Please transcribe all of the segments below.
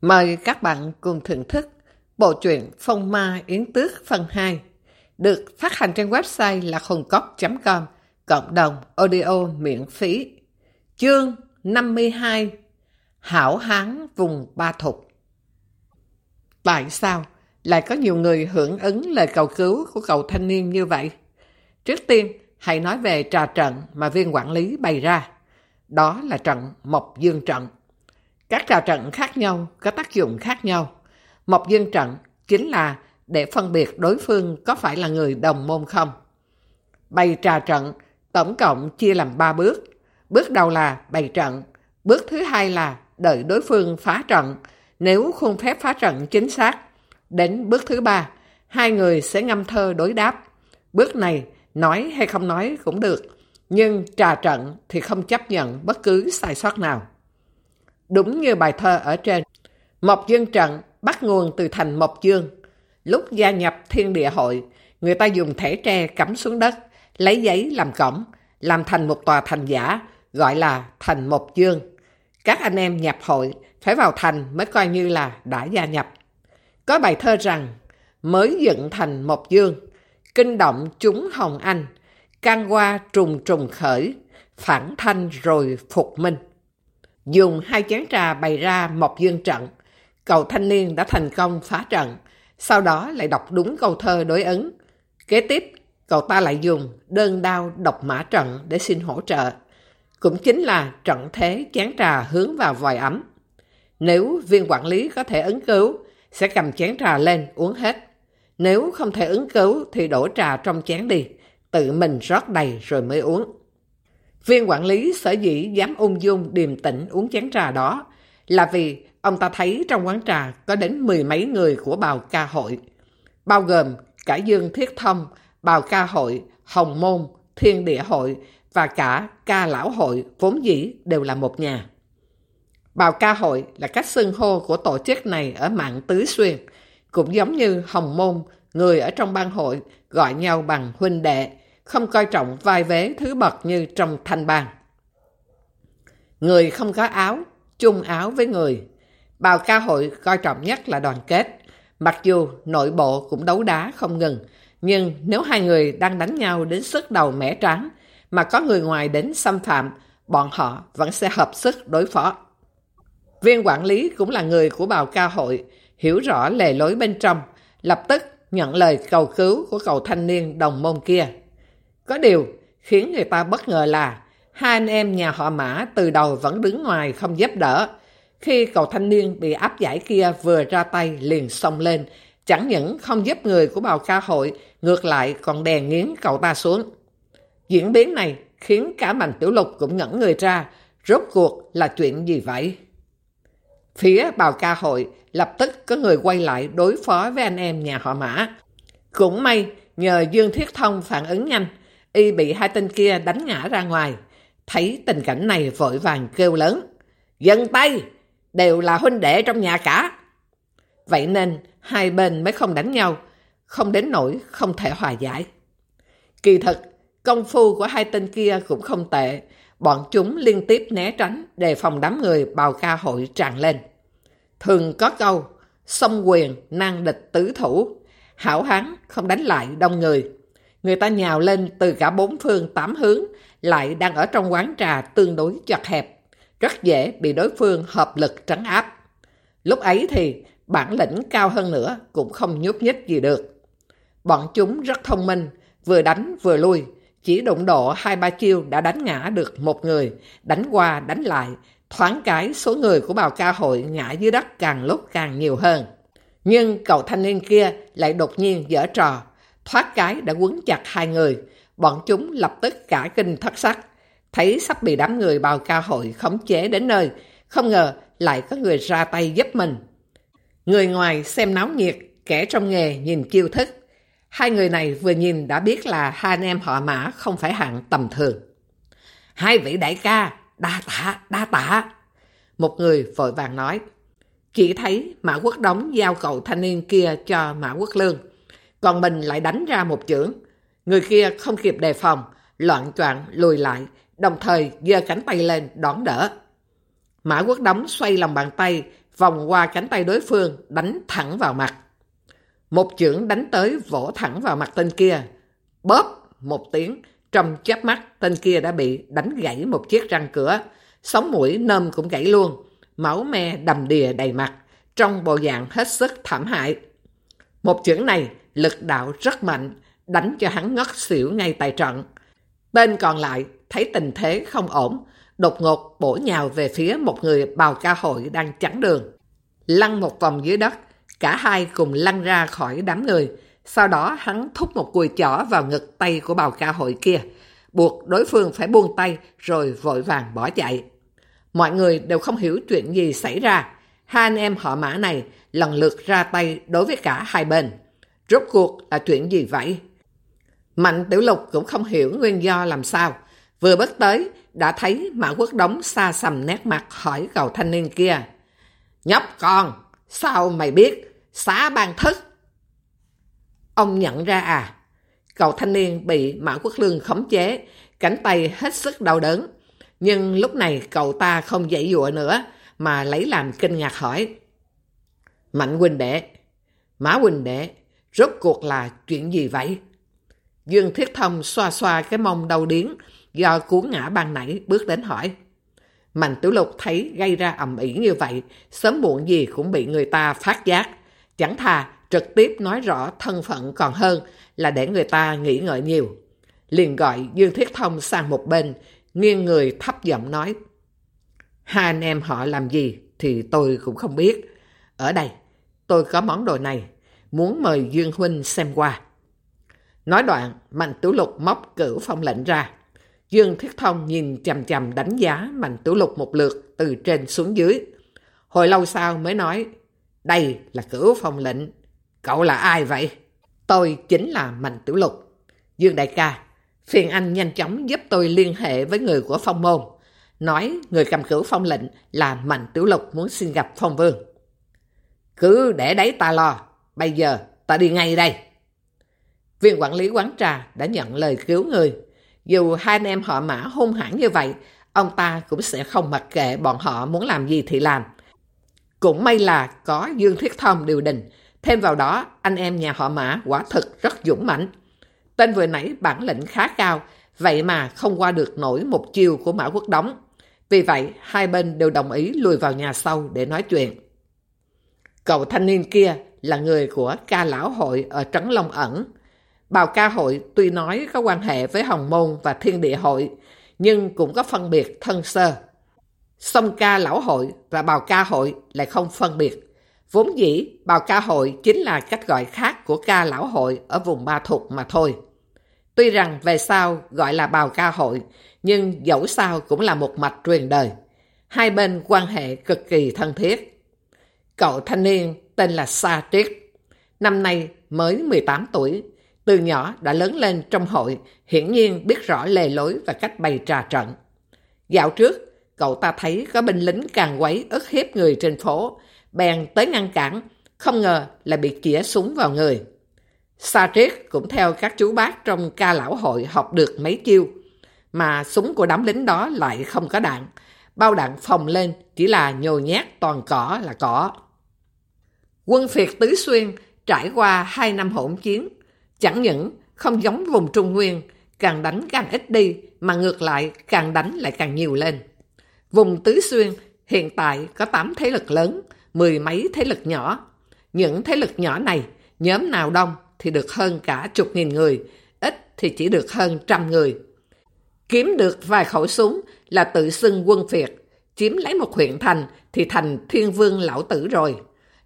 Mời các bạn cùng thưởng thức bộ truyện Phong Ma Yến Tước phần 2 được phát hành trên website là khungcốc.com cộng đồng audio miễn phí. Chương 52 Hảo Hán vùng Ba Thục Tại sao lại có nhiều người hưởng ứng lời cầu cứu của cậu thanh niên như vậy? Trước tiên, hãy nói về trà trận mà viên quản lý bày ra. Đó là trận Mộc Dương Trận. Các trà trận khác nhau có tác dụng khác nhau. Mộc Dương Trận chính là để phân biệt đối phương có phải là người đồng môn không. Bày trà trận tổng cộng chia làm 3 bước. Bước đầu là bày trận, bước thứ hai là đợi đối phương phá trận. Nếu khuôn phép phá trận chính xác, đến bước thứ ba, hai người sẽ ngâm thơ đối đáp. Bước này nói hay không nói cũng được, nhưng trà trận thì không chấp nhận bất cứ sai sót nào. Đúng như bài thơ ở trên, Mộc Dương trận bắt nguồn từ thành Mộc Dương. Lúc gia nhập thiên địa hội, người ta dùng thẻ tre cắm xuống đất, lấy giấy làm cổng, làm thành một tòa thành giả, gọi là thành Mộc Dương. Các anh em nhập hội phải vào thành mới coi như là đã gia nhập. Có bài thơ rằng, mới dựng thành Mộc Dương, kinh động chúng Hồng Anh, can qua trùng trùng khởi, phản thanh rồi phục minh. Dùng hai chén trà bày ra một Dương trận, cậu thanh niên đã thành công phá trận, sau đó lại đọc đúng câu thơ đối ứng. Kế tiếp, cậu ta lại dùng đơn đao độc mã trận để xin hỗ trợ. Cũng chính là trận thế chén trà hướng vào vòi ấm. Nếu viên quản lý có thể ứng cứu, sẽ cầm chén trà lên uống hết. Nếu không thể ứng cứu thì đổ trà trong chén đi, tự mình rót đầy rồi mới uống. Viên quản lý sở dĩ dám ung dung điềm tĩnh uống chén trà đó là vì ông ta thấy trong quán trà có đến mười mấy người của bào ca hội, bao gồm cả Dương Thiết Thông, bào ca hội, Hồng Môn, Thiên Địa hội và cả ca lão hội vốn dĩ đều là một nhà. Bào ca hội là cách xưng hô của tổ chức này ở mạng Tứ Xuyên, cũng giống như Hồng Môn, người ở trong ban hội gọi nhau bằng huynh đệ, không coi trọng vai vế thứ bậc như trong thanh bang. Người không có áo, chung áo với người. Bào ca hội coi trọng nhất là đoàn kết. Mặc dù nội bộ cũng đấu đá không ngừng, nhưng nếu hai người đang đánh nhau đến sức đầu mẻ trắng, mà có người ngoài đến xâm phạm, bọn họ vẫn sẽ hợp sức đối phó. Viên quản lý cũng là người của bào ca hội, hiểu rõ lề lối bên trong, lập tức nhận lời cầu cứu của cậu thanh niên đồng môn kia. Có điều khiến người ta bất ngờ là hai anh em nhà họ Mã từ đầu vẫn đứng ngoài không giúp đỡ. Khi cậu thanh niên bị áp giải kia vừa ra tay liền xông lên, chẳng những không giúp người của bào ca hội, ngược lại còn đè nghiến cậu ta xuống. Diễn biến này khiến cả mảnh tiểu lục cũng ngẩn người ra, rốt cuộc là chuyện gì vậy? Phía bào ca hội lập tức có người quay lại đối phó với anh em nhà họ Mã. Cũng may nhờ Dương Thiết Thông phản ứng nhanh, y bị hai tên kia đánh ngã ra ngoài. Thấy tình cảnh này vội vàng kêu lớn. Dân tay! Đều là huynh đệ trong nhà cả. Vậy nên hai bên mới không đánh nhau, không đến nỗi không thể hòa giải. Kỳ thực, công phu của hai tên kia cũng không tệ. Bọn chúng liên tiếp né tránh đề phòng đám người bào ca hội tràn lên. Thường có câu, song quyền, năng địch tứ thủ. Hảo hán không đánh lại đông người. Người ta nhào lên từ cả bốn phương tám hướng, lại đang ở trong quán trà tương đối chặt hẹp. Rất dễ bị đối phương hợp lực trấn áp. Lúc ấy thì bản lĩnh cao hơn nữa cũng không nhúc nhích gì được. Bọn chúng rất thông minh, vừa đánh vừa lui. Chỉ đụng độ hai ba chiêu đã đánh ngã được một người, đánh qua đánh lại. Thoáng cái số người của bào ca hội ngã dưới đất càng lúc càng nhiều hơn. Nhưng cậu thanh niên kia lại đột nhiên dở trò, thoát cái đã quấn chặt hai người. Bọn chúng lập tức cả kinh thất sắc, thấy sắp bị đám người bào ca hội khống chế đến nơi, không ngờ lại có người ra tay giúp mình. Người ngoài xem náo nhiệt, kẻ trong nghề nhìn chiêu thức. Hai người này vừa nhìn đã biết là hai anh em họ mã không phải hạng tầm thường. Hai vị đại ca, đa tạ, đa tạ. Một người vội vàng nói. Chỉ thấy Mã Quốc Đống giao cậu thanh niên kia cho Mã Quốc Lương. Còn mình lại đánh ra một chưởng. Người kia không kịp đề phòng, loạn choạng lùi lại, đồng thời giơ cánh tay lên đón đỡ. Mã Quốc Đống xoay lòng bàn tay, vòng qua cánh tay đối phương, đánh thẳng vào mặt. Một chưởng đánh tới vỗ thẳng vào mặt tên kia. Bóp một tiếng, trong chớp mắt tên kia đã bị đánh gãy một chiếc răng cửa. Sống mũi nơm cũng gãy luôn, máu me đầm đìa đầy mặt, trong bộ dạng hết sức thảm hại. Một chưởng này lực đạo rất mạnh, đánh cho hắn ngất xỉu ngay tại trận. Bên còn lại thấy tình thế không ổn, đột ngột bổ nhào về phía một người bào ca hội đang chắn đường. Lăn một vòng dưới đất, cả hai cùng lăn ra khỏi đám người. Sau đó hắn thúc một cùi chỏ vào ngực tay của bào ca hội kia, buộc đối phương phải buông tay rồi vội vàng bỏ chạy. Mọi người đều không hiểu chuyện gì xảy ra. Hai anh em họ mã này lần lượt ra tay đối với cả hai bên. Rốt cuộc là chuyện gì vậy? Mạnh Tiểu Lục cũng không hiểu nguyên do làm sao. Vừa bước tới, đã thấy Mã Quốc Đống xa xầm nét mặt hỏi cậu thanh niên kia. Nhóc con, sao mày biết? Xá ban thức. Ông nhận ra à? Cậu thanh niên bị Mã Quốc Lương khống chế, cánh tay hết sức đau đớn. Nhưng lúc này cậu ta không dậy dụa nữa, mà lấy làm kinh ngạc hỏi. Mạnh huynh đệ, Mã huynh đệ, rốt cuộc là chuyện gì vậy? Dương Thiết Thông xoa xoa cái mông đau điến do cuốn ngã ban nãy bước đến hỏi. Mạnh Tiểu Lục thấy gây ra ầm ĩ như vậy, sớm muộn gì cũng bị người ta phát giác. Chẳng thà trực tiếp nói rõ thân phận còn hơn là để người ta nghĩ ngợi nhiều. Liền gọi Dương Thiết Thông sang một bên, nghiêng người thấp giọng nói. Hai anh em họ làm gì thì tôi cũng không biết. Ở đây, tôi có món đồ này, muốn mời Dương Huynh xem qua. Nói đoạn, Mạnh Tiểu Lục móc cửu phong lệnh ra. Dương Thiết Thông nhìn chầm chầm đánh giá Mạnh Tiểu Lục một lượt từ trên xuống dưới. Hồi lâu sau mới nói, đây là cửu phong lệnh. Cậu là ai vậy? Tôi chính là Mạnh Tiểu Lục. Dương Đại ca, phiền anh nhanh chóng giúp tôi liên hệ với người của phong môn. Nói người cầm cửu phong lệnh là Mạnh Tiểu Lục muốn xin gặp phong vương. Cứ để đấy ta lo. Bây giờ ta đi ngay đây. Viên quản lý quán trà đã nhận lời cứu người. Dù hai anh em họ mã hung hãn như vậy, ông ta cũng sẽ không mặc kệ bọn họ muốn làm gì thì làm. Cũng may là có Dương Thiết Thông điều đình. Thêm vào đó, anh em nhà họ mã quả thực rất dũng mãnh. Tên vừa nãy bản lĩnh khá cao, vậy mà không qua được nổi một chiêu của Mã Quốc Đống. Vì vậy, hai bên đều đồng ý lùi vào nhà sau để nói chuyện. Cậu thanh niên kia là người của ca lão hội ở Trấn Long Ẩn. Bào ca hội tuy nói có quan hệ với Hồng Môn và Thiên Địa hội, nhưng cũng có phân biệt thân sơ. Song ca lão hội và bào ca hội lại không phân biệt. Vốn dĩ, bào ca hội chính là cách gọi khác của ca lão hội ở vùng Ba Thục mà thôi. Tuy rằng về sau gọi là bào ca hội, nhưng dẫu sao cũng là một mạch truyền đời. Hai bên quan hệ cực kỳ thân thiết. Cậu thanh niên tên là Sa Triết. Năm nay mới 18 tuổi, từ nhỏ đã lớn lên trong hội, hiển nhiên biết rõ lề lối và cách bày trà trận. Dạo trước, cậu ta thấy có binh lính càng quấy ức hiếp người trên phố, bèn tới ngăn cản, không ngờ là bị chĩa súng vào người. Sa Triết cũng theo các chú bác trong ca lão hội học được mấy chiêu, mà súng của đám lính đó lại không có đạn. Bao đạn phòng lên chỉ là nhồi nhét toàn cỏ là cỏ. Quân phiệt Tứ Xuyên trải qua hai năm hỗn chiến, chẳng những không giống vùng Trung Nguyên, càng đánh càng ít đi, mà ngược lại càng đánh lại càng nhiều lên. Vùng Tứ Xuyên hiện tại có 8 thế lực lớn, mười mấy thế lực nhỏ. Những thế lực nhỏ này, nhóm nào đông thì được hơn cả chục nghìn người, ít thì chỉ được hơn trăm người. Kiếm được vài khẩu súng là tự xưng quân phiệt, chiếm lấy một huyện thành thì thành thiên vương lão tử rồi.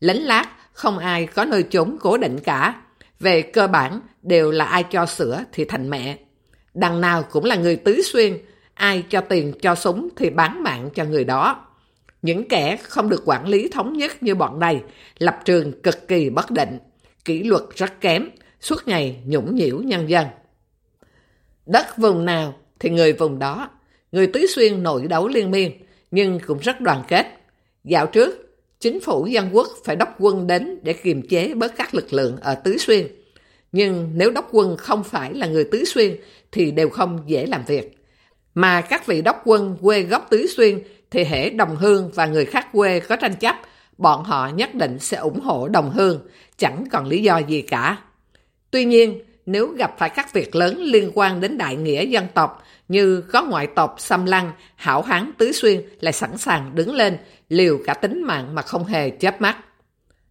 Lính lát, không ai có nơi trốn cố định cả. Về cơ bản, đều là ai cho sữa thì thành mẹ. Đằng nào cũng là người tứ xuyên, ai cho tiền cho súng thì bán mạng cho người đó. Những kẻ không được quản lý thống nhất như bọn này, lập trường cực kỳ bất định, kỷ luật rất kém, suốt ngày nhũng nhiễu nhân dân. Đất vùng nào thì người vùng đó, người tứ xuyên nội đấu liên miên, nhưng cũng rất đoàn kết. Dạo trước, chính phủ dân quốc phải đốc quân đến để kiềm chế bớt các lực lượng ở Tứ Xuyên. Nhưng nếu đốc quân không phải là người Tứ Xuyên thì đều không dễ làm việc. Mà các vị đốc quân quê gốc Tứ Xuyên thì hễ đồng hương và người khác quê có tranh chấp, bọn họ nhất định sẽ ủng hộ đồng hương, chẳng còn lý do gì cả. Tuy nhiên, nếu gặp phải các việc lớn liên quan đến đại nghĩa dân tộc như có ngoại tộc xâm lăng, hảo hán tứ xuyên lại sẵn sàng đứng lên, liều cả tính mạng mà không hề chớp mắt.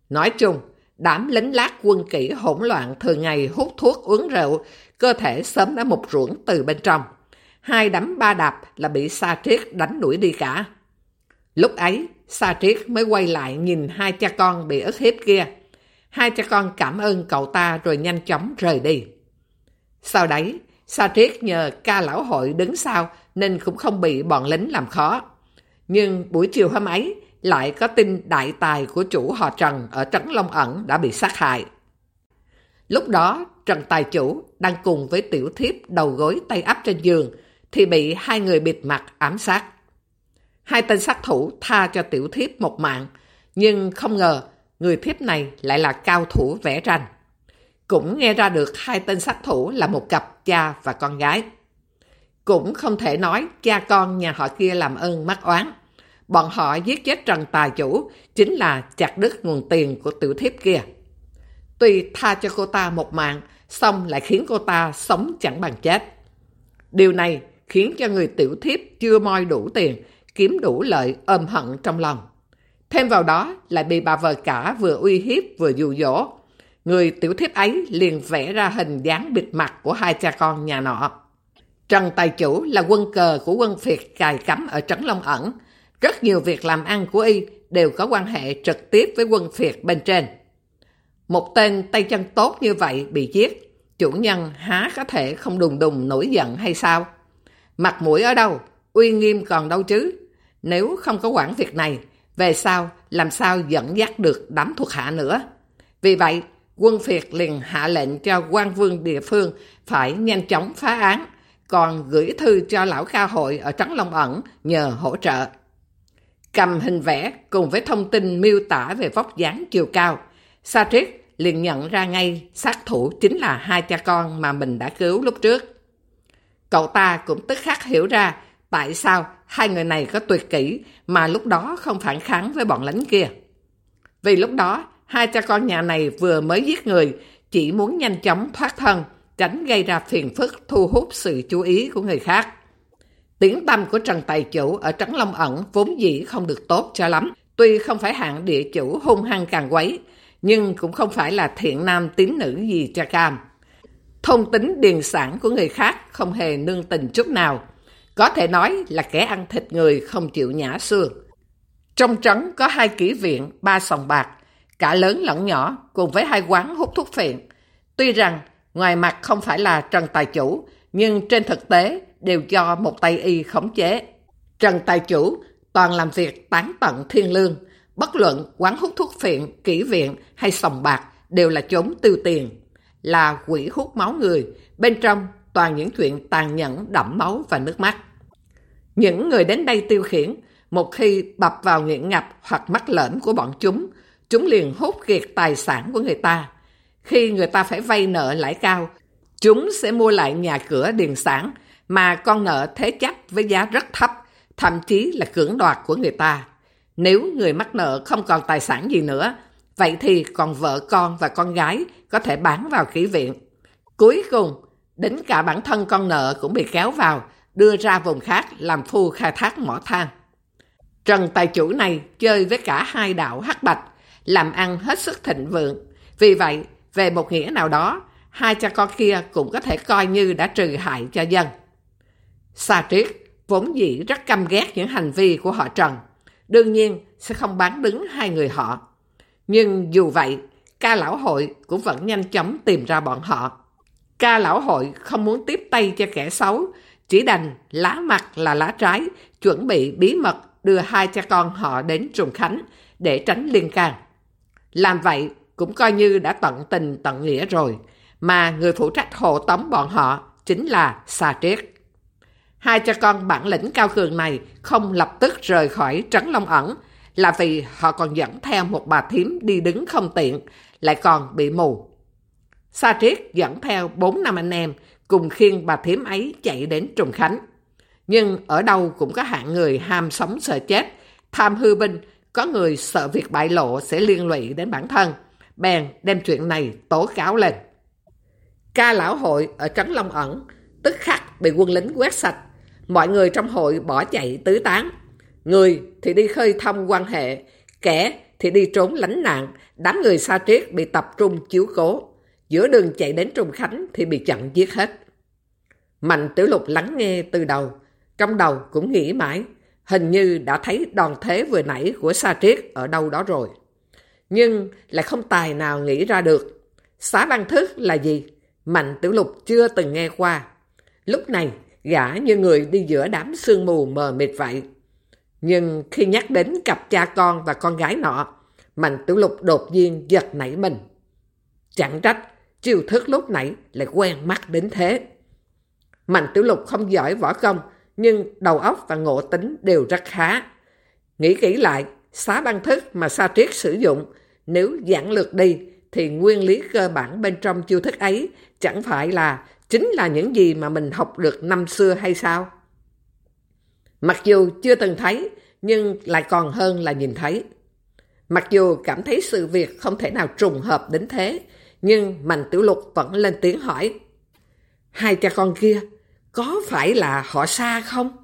Nói chung, đám lính lát quân kỹ hỗn loạn thường ngày hút thuốc uống rượu, cơ thể sớm đã mục ruỗng từ bên trong. Hai đấm ba đạp là bị Sa Triết đánh đuổi đi cả. Lúc ấy, Sa Triết mới quay lại nhìn hai cha con bị ức hiếp kia. Hai cha con cảm ơn cậu ta rồi nhanh chóng rời đi. Sau đấy, Sa Triết nhờ ca lão hội đứng sau nên cũng không bị bọn lính làm khó. Nhưng buổi chiều hôm ấy, lại có tin đại tài của chủ họ Trần ở Trấn Long Ẩn đã bị sát hại. Lúc đó, Trần Tài Chủ đang cùng với tiểu thiếp đầu gối tay áp trên giường thì bị hai người bịt mặt ám sát. Hai tên sát thủ tha cho tiểu thiếp một mạng, nhưng không ngờ người thiếp này lại là cao thủ vẽ rành. Cũng nghe ra được hai tên sát thủ là một cặp cha và con gái. Cũng không thể nói cha con nhà họ kia làm ơn mắc oán. Bọn họ giết chết Trần Tài Chủ chính là chặt đứt nguồn tiền của tiểu thiếp kia. Tuy tha cho cô ta một mạng, xong lại khiến cô ta sống chẳng bằng chết. Điều này khiến cho người tiểu thiếp chưa moi đủ tiền, kiếm đủ lợi ôm hận trong lòng. Thêm vào đó lại bị bà vợ cả vừa uy hiếp vừa dụ dỗ. Người tiểu thiếp ấy liền vẽ ra hình dáng bịt mặt của hai cha con nhà nọ. Trần Tài Chủ là quân cờ của quân Việt cài cắm ở Trấn Long Ẩn. Rất nhiều việc làm ăn của y đều có quan hệ trực tiếp với quân Việt bên trên. Một tên tay chân tốt như vậy bị giết, chủ nhân há có thể không đùng đùng nổi giận hay sao? Mặt mũi ở đâu? Uy nghiêm còn đâu chứ? Nếu không có quản việc này, về sau làm sao dẫn dắt được đám thuộc hạ nữa? Vì vậy, quân Việt liền hạ lệnh cho quan vương địa phương phải nhanh chóng phá án, còn gửi thư cho lão ca hội ở trắng Long Ẩn nhờ hỗ trợ. Cầm hình vẽ cùng với thông tin miêu tả về vóc dáng chiều cao, Sa Triết liền nhận ra ngay sát thủ chính là hai cha con mà mình đã cứu lúc trước. Cậu ta cũng tức khắc hiểu ra tại sao hai người này có tuyệt kỹ mà lúc đó không phản kháng với bọn lính kia. Vì lúc đó, hai cha con nhà này vừa mới giết người, chỉ muốn nhanh chóng thoát thân, tránh gây ra phiền phức thu hút sự chú ý của người khác. Tiếng tâm của Trần Tài Chủ ở Trấn Long Ẩn vốn dĩ không được tốt cho lắm. Tuy không phải hạng địa chủ hung hăng càng quấy, nhưng cũng không phải là thiện nam tín nữ gì cho cam. Thông tính điền sản của người khác không hề nương tình chút nào. Có thể nói là kẻ ăn thịt người không chịu nhã xương. Trong trấn có hai kỹ viện, ba sòng bạc, cả lớn lẫn nhỏ cùng với hai quán hút thuốc phiện. Tuy rằng ngoài mặt không phải là Trần Tài Chủ, nhưng trên thực tế đều do một tay y khống chế. Trần Tài Chủ toàn làm việc tán tận thiên lương, bất luận quán hút thuốc phiện, kỹ viện hay sòng bạc đều là chốn tiêu tiền là quỷ hút máu người, bên trong toàn những chuyện tàn nhẫn đẫm máu và nước mắt. Những người đến đây tiêu khiển, một khi bập vào nghiện ngập hoặc mắc lỡm của bọn chúng, chúng liền hút kiệt tài sản của người ta. Khi người ta phải vay nợ lãi cao, chúng sẽ mua lại nhà cửa điền sản mà con nợ thế chấp với giá rất thấp, thậm chí là cưỡng đoạt của người ta. Nếu người mắc nợ không còn tài sản gì nữa, vậy thì còn vợ con và con gái có thể bán vào kỹ viện. Cuối cùng, đến cả bản thân con nợ cũng bị kéo vào, đưa ra vùng khác làm phu khai thác mỏ than. Trần tài chủ này chơi với cả hai đạo hắc bạch, làm ăn hết sức thịnh vượng. Vì vậy, về một nghĩa nào đó, hai cha con kia cũng có thể coi như đã trừ hại cho dân. Sa Triết vốn dĩ rất căm ghét những hành vi của họ Trần. Đương nhiên sẽ không bán đứng hai người họ. Nhưng dù vậy, ca lão hội cũng vẫn nhanh chóng tìm ra bọn họ. Ca lão hội không muốn tiếp tay cho kẻ xấu, chỉ đành lá mặt là lá trái, chuẩn bị bí mật đưa hai cha con họ đến Trùng Khánh để tránh liên can. Làm vậy cũng coi như đã tận tình tận nghĩa rồi, mà người phụ trách hộ tống bọn họ chính là Sa Triết. Hai cha con bản lĩnh cao cường này không lập tức rời khỏi Trấn Long ẩn, là vì họ còn dẫn theo một bà thím đi đứng không tiện, lại còn bị mù. Sa Triết dẫn theo bốn năm anh em cùng khiêng bà thím ấy chạy đến Trùng Khánh. Nhưng ở đâu cũng có hạng người ham sống sợ chết, tham hư binh, có người sợ việc bại lộ sẽ liên lụy đến bản thân, bèn đem chuyện này tố cáo lên. Ca lão hội ở Trấn Long ẩn, tức khắc bị quân lính quét sạch. Mọi người trong hội bỏ chạy tứ tán. Người thì đi khơi thông quan hệ, kẻ thì đi trốn lánh nạn, đám người xa triết bị tập trung chiếu cố. Giữa đường chạy đến Trung Khánh thì bị chặn giết hết. Mạnh tiểu lục lắng nghe từ đầu, trong đầu cũng nghĩ mãi, hình như đã thấy đòn thế vừa nãy của Sa Triết ở đâu đó rồi. Nhưng lại không tài nào nghĩ ra được. Xá văn thức là gì? Mạnh tiểu lục chưa từng nghe qua. Lúc này, gã như người đi giữa đám sương mù mờ mịt vậy. Nhưng khi nhắc đến cặp cha con và con gái nọ, Mạnh tiểu lục đột nhiên giật nảy mình. Chẳng trách, chiêu thức lúc nãy lại quen mắt đến thế. Mạnh tiểu lục không giỏi võ công, nhưng đầu óc và ngộ tính đều rất khá. Nghĩ kỹ lại, xá băng thức mà Sa Triết sử dụng, nếu giảng lược đi, thì nguyên lý cơ bản bên trong chiêu thức ấy chẳng phải là chính là những gì mà mình học được năm xưa hay sao? Mặc dù chưa từng thấy, nhưng lại còn hơn là nhìn thấy. Mặc dù cảm thấy sự việc không thể nào trùng hợp đến thế, nhưng Mạnh Tiểu Lục vẫn lên tiếng hỏi. Hai cha con kia, có phải là họ xa không?